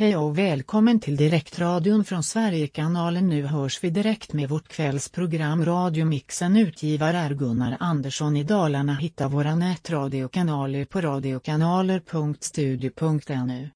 Hej och välkommen till direktradion från Sverigekanalen. Nu hörs vi direkt med vårt kvällsprogram Radiomixen. Utgivare är Gunnar Andersson i Dalarna. Hitta våra nätradiokanaler på radiokanaler.studio.nu.